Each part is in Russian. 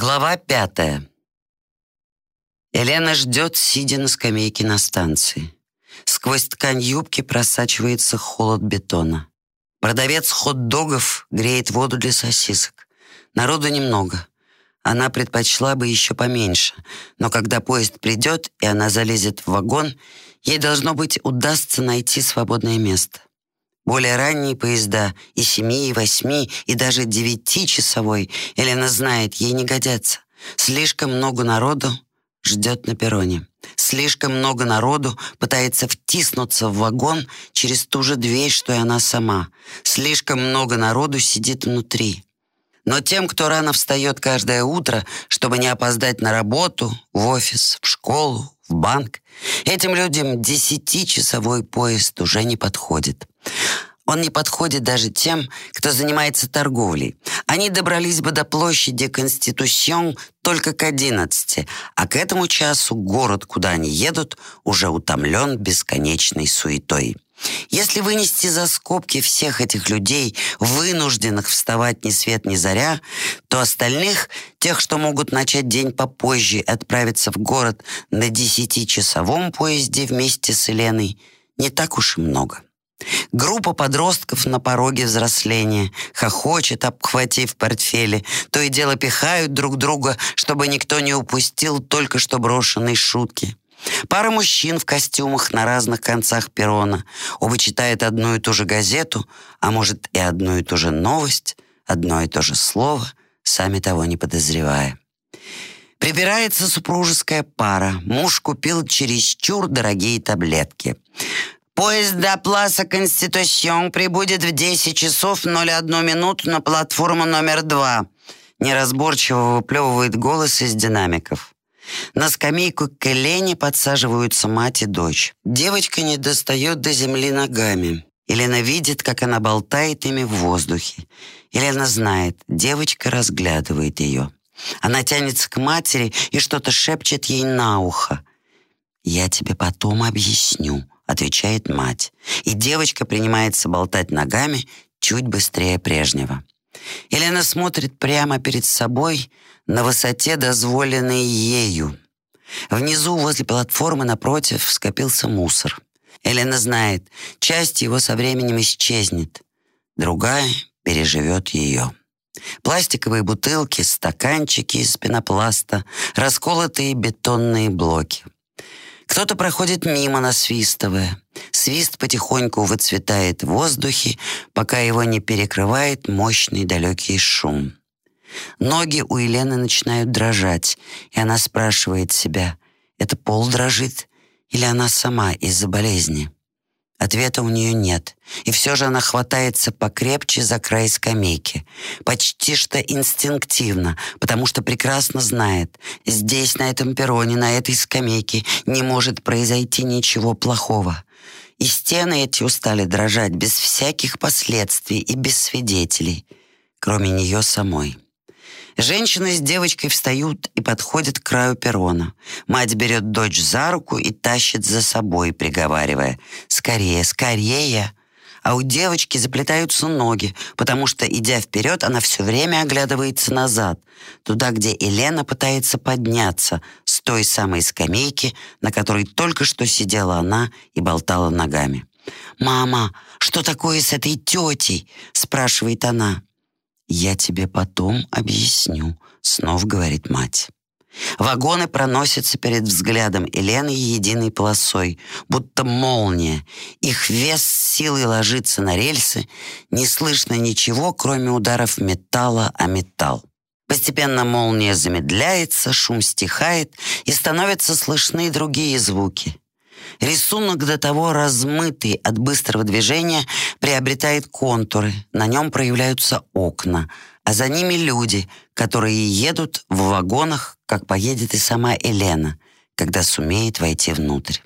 Глава пятая. Елена ждет, сидя на скамейке на станции. Сквозь ткань юбки просачивается холод бетона. Продавец хот-догов греет воду для сосисок. Народу немного. Она предпочла бы еще поменьше, но когда поезд придет, и она залезет в вагон, ей, должно быть, удастся найти свободное место. Более ранние поезда и семи, и восьми, и даже девятичасовой, Елена знает, ей не годятся. Слишком много народу ждет на перроне. Слишком много народу пытается втиснуться в вагон через ту же дверь, что и она сама. Слишком много народу сидит внутри. Но тем, кто рано встает каждое утро, чтобы не опоздать на работу, в офис, в школу, в банк, этим людям десятичасовой поезд уже не подходит. Он не подходит даже тем, кто занимается торговлей. Они добрались бы до площади Конституцион только к 11, а к этому часу город, куда они едут, уже утомлен бесконечной суетой. Если вынести за скобки всех этих людей, вынужденных вставать ни свет ни заря, то остальных, тех, что могут начать день попозже и отправиться в город на десятичасовом поезде вместе с Еленой, не так уж и много. Группа подростков на пороге взросления хохочет, обхватив портфели, то и дело пихают друг друга, чтобы никто не упустил только что брошенные шутки. Пара мужчин в костюмах на разных концах перрона. Оба читают одну и ту же газету, а может и одну и ту же новость, одно и то же слово, сами того не подозревая. Прибирается супружеская пара. Муж купил чересчур дорогие таблетки. Поезд до Пласа Конституцион прибудет в 10 часов 01 минуту на платформу номер 2. Неразборчиво выплевывает голос из динамиков. На скамейку к Елене подсаживаются мать и дочь. Девочка не достает до земли ногами. Елена видит, как она болтает ими в воздухе. Елена знает, девочка разглядывает ее. Она тянется к матери и что-то шепчет ей на ухо. «Я тебе потом объясню», отвечает мать. И девочка принимается болтать ногами чуть быстрее прежнего. Елена смотрит прямо перед собой на высоте, дозволенной ею. Внизу, возле платформы напротив, скопился мусор. Елена знает, часть его со временем исчезнет, другая переживет ее. Пластиковые бутылки, стаканчики из пенопласта, расколотые бетонные блоки — кто-то проходит мимо, насвистывая. Свист потихоньку выцветает в воздухе, пока его не перекрывает мощный далекий шум. Ноги у Елены начинают дрожать, и она спрашивает себя, это пол дрожит или она сама из-за болезни? Ответа у нее нет, и все же она хватается покрепче за край скамейки, почти что инстинктивно, потому что прекрасно знает, здесь, на этом перроне, на этой скамейке не может произойти ничего плохого. И стены эти устали дрожать без всяких последствий и без свидетелей, кроме нее самой. Женщина с девочкой встают и подходят к краю перрона. Мать берет дочь за руку и тащит за собой, приговаривая «Скорее, скорее!» А у девочки заплетаются ноги, потому что, идя вперед, она все время оглядывается назад, туда, где Елена пытается подняться с той самой скамейки, на которой только что сидела она и болтала ногами. «Мама, что такое с этой тетей?» — спрашивает она. «Я тебе потом объясню», — снова говорит мать. Вагоны проносятся перед взглядом Елены единой полосой, будто молния. Их вес силой ложится на рельсы, не слышно ничего, кроме ударов металла о металл. Постепенно молния замедляется, шум стихает, и становятся слышны другие звуки. Рисунок до того размытый от быстрого движения приобретает контуры, на нем проявляются окна, а за ними люди, которые едут в вагонах, как поедет и сама Елена, когда сумеет войти внутрь.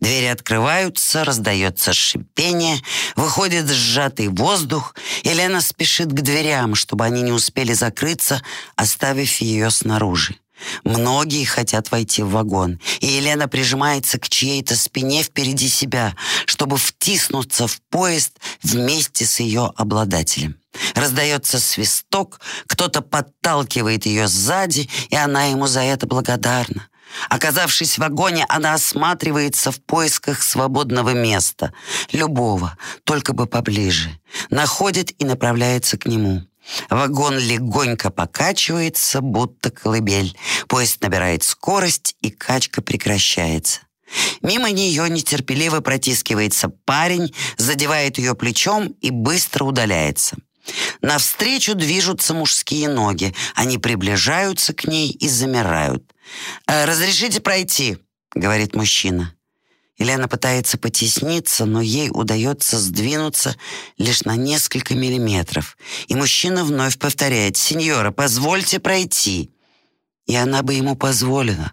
Двери открываются, раздается шипение, выходит сжатый воздух. Елена спешит к дверям, чтобы они не успели закрыться, оставив ее снаружи. Многие хотят войти в вагон, и Елена прижимается к чьей-то спине впереди себя, чтобы втиснуться в поезд вместе с ее обладателем. Раздается свисток, кто-то подталкивает ее сзади, и она ему за это благодарна. Оказавшись в вагоне, она осматривается в поисках свободного места, любого, только бы поближе. Находит и направляется к нему. Вагон легонько покачивается, будто колыбель. Поезд набирает скорость, и качка прекращается. Мимо нее нетерпеливо протискивается парень, задевает ее плечом и быстро удаляется. Навстречу движутся мужские ноги. Они приближаются к ней и замирают. «Э, «Разрешите пройти», — говорит мужчина. Елена пытается потесниться, но ей удается сдвинуться лишь на несколько миллиметров. И мужчина вновь повторяет «Сеньора, позвольте пройти». И она бы ему позволила,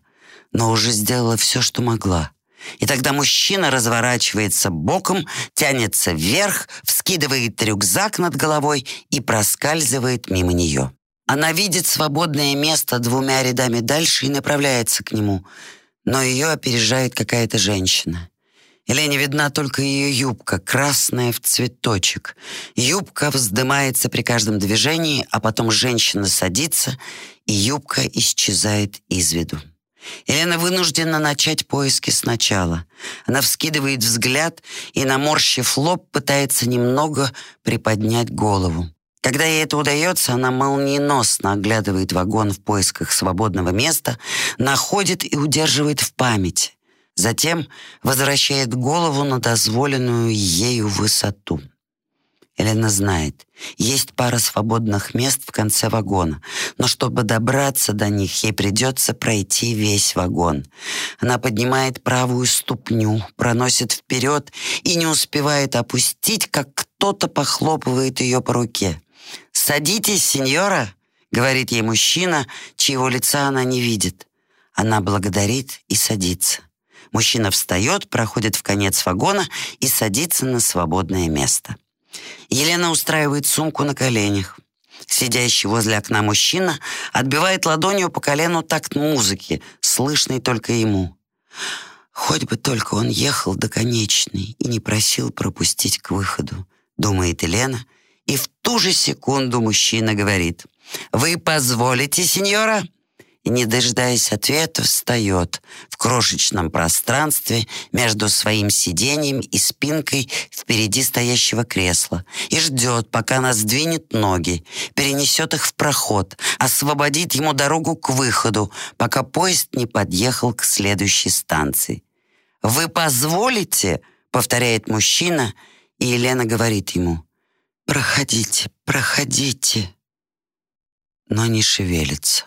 но уже сделала все, что могла. И тогда мужчина разворачивается боком, тянется вверх, вскидывает рюкзак над головой и проскальзывает мимо нее. Она видит свободное место двумя рядами дальше и направляется к нему — но ее опережает какая-то женщина. Елене видна только ее юбка, красная в цветочек. Юбка вздымается при каждом движении, а потом женщина садится, и юбка исчезает из виду. Елена вынуждена начать поиски сначала. Она вскидывает взгляд и, наморщив лоб, пытается немного приподнять голову. Когда ей это удается, она молниеносно оглядывает вагон в поисках свободного места, находит и удерживает в памяти. Затем возвращает голову на дозволенную ею высоту. Елена знает, есть пара свободных мест в конце вагона, но чтобы добраться до них, ей придется пройти весь вагон. Она поднимает правую ступню, проносит вперед и не успевает опустить, как кто-то похлопывает ее по руке. «Садитесь, сеньора», — говорит ей мужчина, чьего лица она не видит. Она благодарит и садится. Мужчина встает, проходит в конец вагона и садится на свободное место. Елена устраивает сумку на коленях. Сидящий возле окна мужчина отбивает ладонью по колену такт музыки, слышный только ему. Хоть бы только он ехал до конечной и не просил пропустить к выходу, думает Елена — и в ту же секунду мужчина говорит «Вы позволите, сеньора?» И, не дожидаясь ответа, встает в крошечном пространстве между своим сиденьем и спинкой впереди стоящего кресла и ждет, пока она сдвинет ноги, перенесет их в проход, освободит ему дорогу к выходу, пока поезд не подъехал к следующей станции. «Вы позволите?» — повторяет мужчина, и Елена говорит ему — «Проходите, проходите!» Но не шевелится.